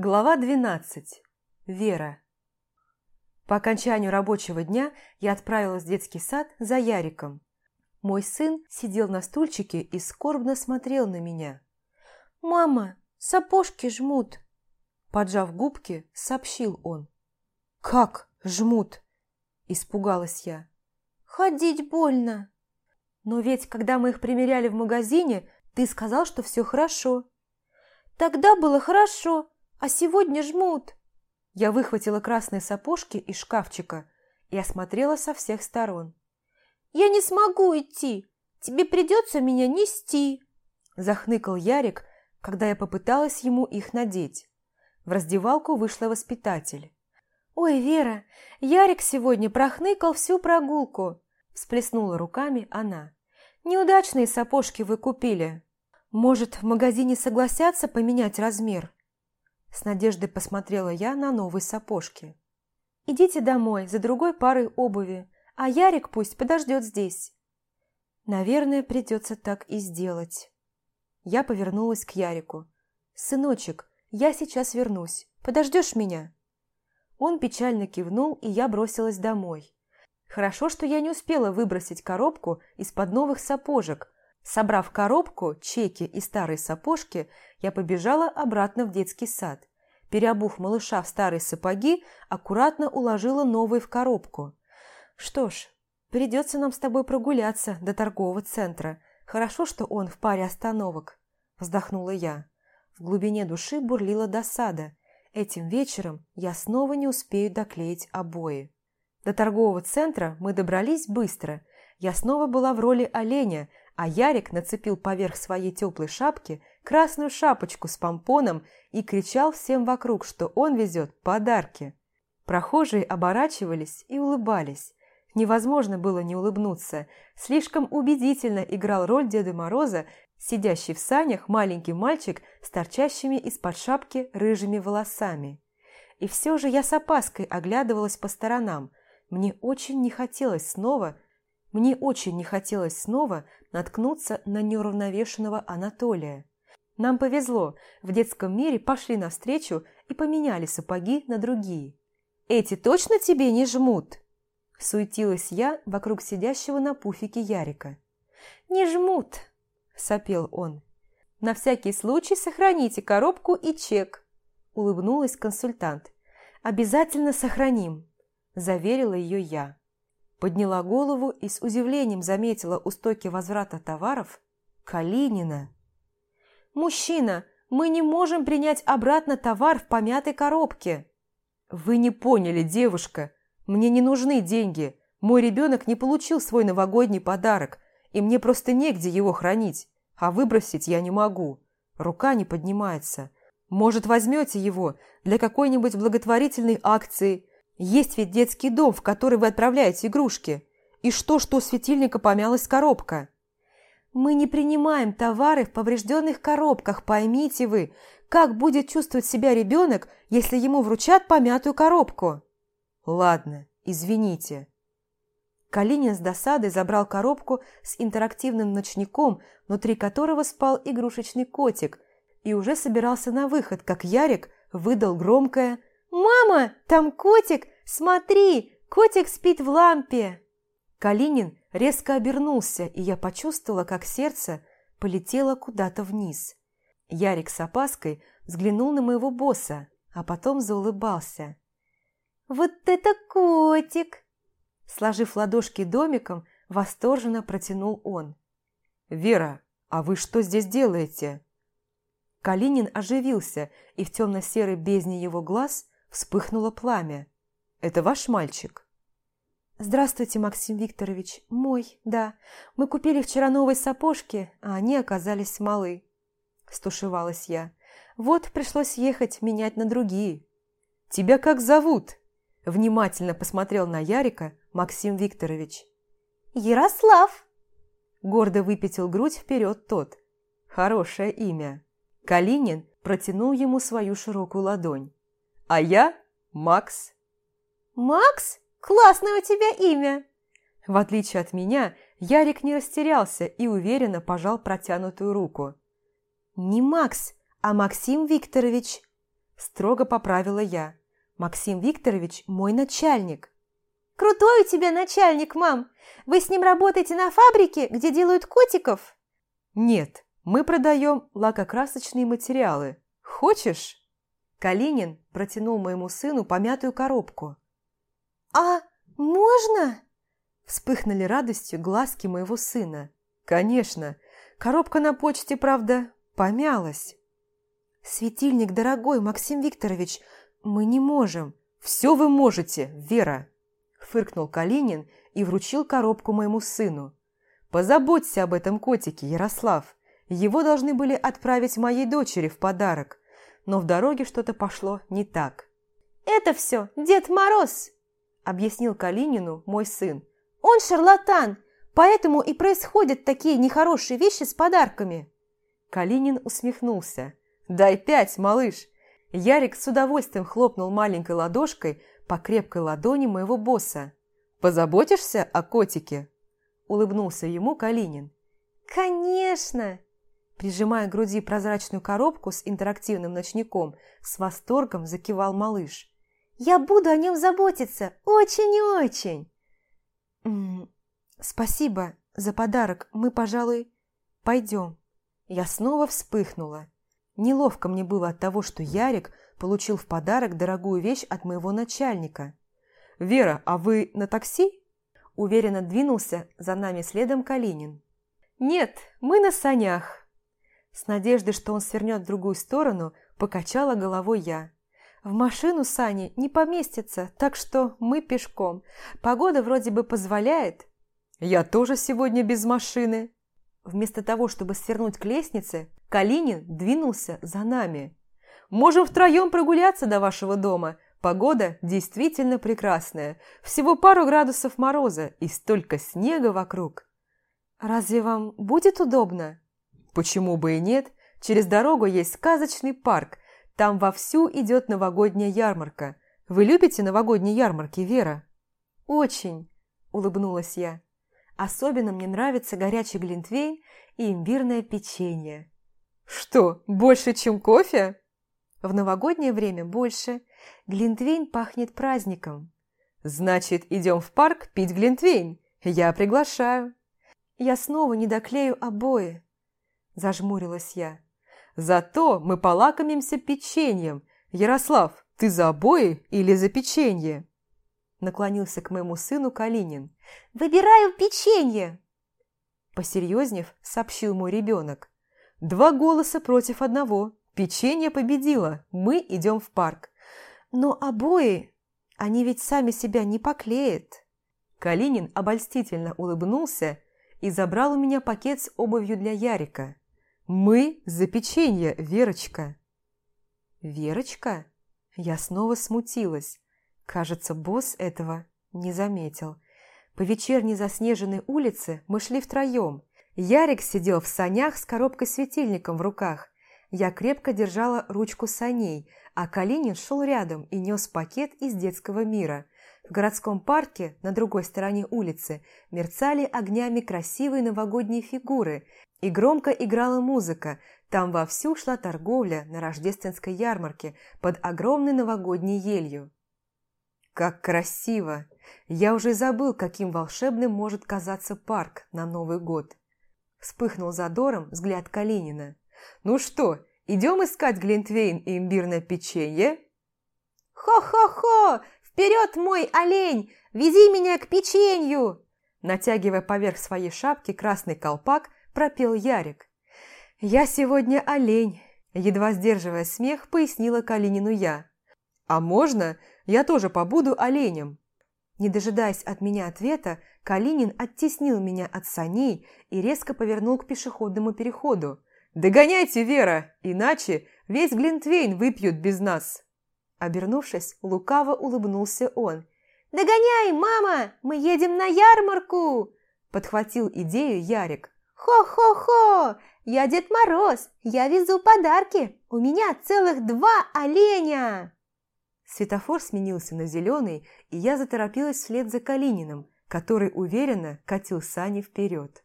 Глава 12. Вера. По окончанию рабочего дня я отправилась в детский сад за Яриком. Мой сын сидел на стульчике и скорбно смотрел на меня. «Мама, сапожки жмут!» Поджав губки, сообщил он. «Как жмут?» – испугалась я. «Ходить больно!» «Но ведь, когда мы их примеряли в магазине, ты сказал, что все хорошо». «Тогда было хорошо, а сегодня жмут. Я выхватила красные сапожки из шкафчика и осмотрела со всех сторон. «Я не смогу идти! Тебе придется меня нести!» Захныкал Ярик, когда я попыталась ему их надеть. В раздевалку вышла воспитатель. «Ой, Вера, Ярик сегодня прохныкал всю прогулку!» Всплеснула руками она. «Неудачные сапожки вы купили. Может, в магазине согласятся поменять размер?» С надеждой посмотрела я на новые сапожки. «Идите домой за другой парой обуви, а Ярик пусть подождет здесь». «Наверное, придется так и сделать». Я повернулась к Ярику. «Сыночек, я сейчас вернусь. Подождешь меня?» Он печально кивнул, и я бросилась домой. Хорошо, что я не успела выбросить коробку из-под новых сапожек, Собрав коробку, чеки и старые сапожки, я побежала обратно в детский сад. Переобув малыша в старые сапоги, аккуратно уложила новые в коробку. «Что ж, придется нам с тобой прогуляться до торгового центра. Хорошо, что он в паре остановок», – вздохнула я. В глубине души бурлила досада. Этим вечером я снова не успею доклеить обои. До торгового центра мы добрались быстро. Я снова была в роли оленя, а Ярик нацепил поверх своей теплой шапки красную шапочку с помпоном и кричал всем вокруг, что он везет подарки. Прохожие оборачивались и улыбались. Невозможно было не улыбнуться. Слишком убедительно играл роль Деда Мороза, сидящий в санях маленький мальчик с торчащими из-под шапки рыжими волосами. И все же я с опаской оглядывалась по сторонам. Мне очень не хотелось снова мне очень не хотелось снова наткнуться на неуравновешенного Анатолия. Нам повезло, в детском мире пошли навстречу и поменяли сапоги на другие. «Эти точно тебе не жмут?» Суетилась я вокруг сидящего на пуфике Ярика. «Не жмут!» – сопел он. «На всякий случай сохраните коробку и чек», – улыбнулась консультант. «Обязательно сохраним», – заверила ее я. Подняла голову и с удивлением заметила у стойки возврата товаров Калинина. «Мужчина, мы не можем принять обратно товар в помятой коробке!» «Вы не поняли, девушка. Мне не нужны деньги. Мой ребенок не получил свой новогодний подарок, и мне просто негде его хранить, а выбросить я не могу. Рука не поднимается. Может, возьмете его для какой-нибудь благотворительной акции есть ведь детский дом, в который вы отправляете игрушки. И что, что у светильника помялась коробка? Мы не принимаем товары в поврежденных коробках, поймите вы. Как будет чувствовать себя ребенок, если ему вручат помятую коробку? Ладно, извините. Калинин с досадой забрал коробку с интерактивным ночником, внутри которого спал игрушечный котик, и уже собирался на выход, как Ярик выдал громкое «Мама, там котик! Смотри, котик спит в лампе!» Калинин резко обернулся, и я почувствовала, как сердце полетело куда-то вниз. Ярик с опаской взглянул на моего босса, а потом заулыбался. «Вот это котик!» Сложив ладошки домиком, восторженно протянул он. «Вера, а вы что здесь делаете?» Калинин оживился, и в темно-серой бездне его глаз Вспыхнуло пламя. «Это ваш мальчик?» «Здравствуйте, Максим Викторович. Мой, да. Мы купили вчера новые сапожки, а они оказались малы». Стушевалась я. «Вот пришлось ехать менять на другие». «Тебя как зовут?» Внимательно посмотрел на Ярика Максим Викторович. «Ярослав!» Гордо выпятил грудь вперед тот. Хорошее имя. Калинин протянул ему свою широкую ладонь. А я Макс. Макс? Классное у тебя имя. В отличие от меня, Ярик не растерялся и уверенно пожал протянутую руку. «Не Макс, а Максим Викторович», – Строго поправила я. Максим Викторович мой начальник. «Крутой у тебя начальник, мам! Вы с ним работаете на фабрике, где делают котиков?» «Нет, мы продаем лакокрасочные материалы. Хочешь?» Калинин протянул моему сыну помятую коробку. «А можно?» Вспыхнули радостью глазки моего сына. «Конечно. Коробка на почте, правда, помялась». «Светильник дорогой, Максим Викторович, мы не можем». «Все вы можете, Вера!» Фыркнул Калинин и вручил коробку моему сыну. «Позаботься об этом котике, Ярослав. Его должны были отправить моей дочери в подарок, но в дороге что-то пошло не так». «Это все Дед Мороз!» объяснил Калинину мой сын. «Он шарлатан, поэтому и происходят такие нехорошие вещи с подарками». Калинин усмехнулся. «Дай пять, малыш!» Ярик с удовольствием хлопнул маленькой ладошкой по крепкой ладони моего босса. «Позаботишься о котике?» Улыбнулся ему Калинин. «Конечно!» Прижимая к груди прозрачную коробку с интерактивным ночником, с восторгом закивал малыш. Я буду о нем заботиться очень и очень. спасибо за подарок. Мы, пожалуй, пойдем. Я снова вспыхнула. Неловко мне было от того, что Ярик получил в подарок дорогую вещь от моего начальника. «Вера, а вы на такси?» Уверенно двинулся за нами следом Калинин. «Нет, мы на санях». С надеждой, что он свернет в другую сторону, покачала головой я. В машину сани не поместится, так что мы пешком. Погода вроде бы позволяет. Я тоже сегодня без машины. Вместо того, чтобы свернуть к лестнице, Калинин двинулся за нами. Можем втроем прогуляться до вашего дома. Погода действительно прекрасная. Всего пару градусов мороза и столько снега вокруг. Разве вам будет удобно? Почему бы и нет? Через дорогу есть сказочный парк, там вовсю идет новогодняя ярмарка. Вы любите новогодние ярмарки, Вера?» «Очень», – улыбнулась я. «Особенно мне нравится горячий глинтвейн и имбирное печенье». «Что, больше, чем кофе?» «В новогоднее время больше. Глинтвейн пахнет праздником». «Значит, идем в парк пить глинтвейн. Я приглашаю». «Я снова не доклею обои», – зажмурилась я. Зато мы полакомимся печеньем. Ярослав, ты за обои или за печенье?» Наклонился к моему сыну Калинин. «Выбираю печенье!» Посерьезнев, сообщил мой ребенок. «Два голоса против одного. Печенье победило. Мы идем в парк. Но обои, они ведь сами себя не поклеят». Калинин обольстительно улыбнулся и забрал у меня пакет с обувью для Ярика. «Мы за печенье, Верочка!» «Верочка?» Я снова смутилась. Кажется, босс этого не заметил. По вечерней заснеженной улице мы шли втроем. Ярик сидел в санях с коробкой-светильником в руках. Я крепко держала ручку саней, а Калинин шел рядом и нес пакет из детского мира. В городском парке на другой стороне улицы мерцали огнями красивые новогодние фигуры, и громко играла музыка, там вовсю шла торговля на рождественской ярмарке под огромной новогодней елью. Как красиво! Я уже забыл, каким волшебным может казаться парк на Новый год. Вспыхнул задором взгляд Калинина. «Ну что, идем искать Глинтвейн и имбирное печенье?» «Хо-хо-хо! Вперед, мой олень! Вези меня к печенью!» Натягивая поверх своей шапки красный колпак, пропел Ярик. «Я сегодня олень», – едва сдерживая смех, пояснила Калинину я. «А можно я тоже побуду оленем?» Не дожидаясь от меня ответа, Калинин оттеснил меня от саней и резко повернул к пешеходному переходу. «Догоняйте, Вера, иначе весь Глинтвейн выпьют без нас!» Обернувшись, лукаво улыбнулся он. «Догоняй, мама! Мы едем на ярмарку!» Подхватил идею Ярик. «Хо-хо-хо! Я Дед Мороз! Я везу подарки! У меня целых два оленя!» Светофор сменился на зеленый, и я заторопилась вслед за Калининым, который уверенно катил сани вперед.